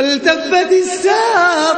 والتفت الساق